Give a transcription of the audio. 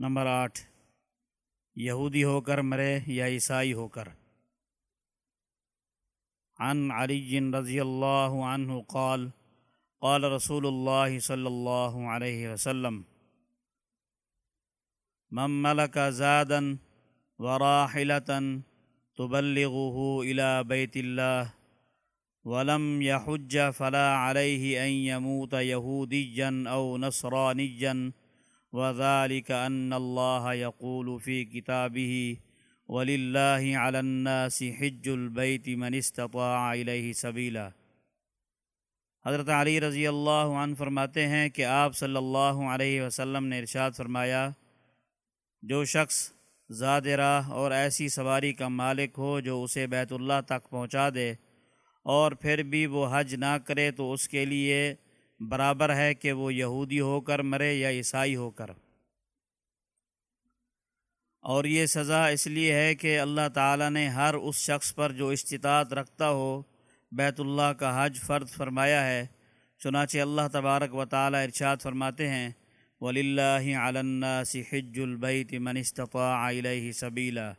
Number آٹھ، یہودی ہو کر مرے یا عیسائی ہو کر۔ عن علی رضی اللہ عنہ قال قال رسول اللہ صلی اللہ علیہ وسلم، من ملک زادا وراحلتا تبلغه الى بیت اللہ، ولم يحج فلا عليه ان يموت يهوديا او نصرانيا وذلك ان الله يقول في كتابه ولله على الناس حج البيت من استطاع اليه سبيلا۔ حضرت علی رضی اللہ عنہ فرماتے ہیں کہ آپ صلی اللہ علیہ وسلم نے ارشاد فرمایا، جو شخص زاد راہ اور ایسی سواری کا مالک ہو جو اسے بیت اللہ تک پہنچا دے اور پھر بھی وہ حج نہ کرے تو اس کے لیے برابر ہے کہ وہ یہودی ہو کر مرے یا عیسائی ہو کر۔ اور یہ سزا اس لیے ہے کہ اللہ تعالیٰ نے ہر اس شخص پر جو استطاعت رکھتا ہو، بیت اللہ کا حج فرد فرمایا ہے۔ چنانچہ اللہ تبارک و تعالیٰ ارشاد فرماتے ہیں ولی اللہ علّہ حج البعت من استطاع علیہ سبیلا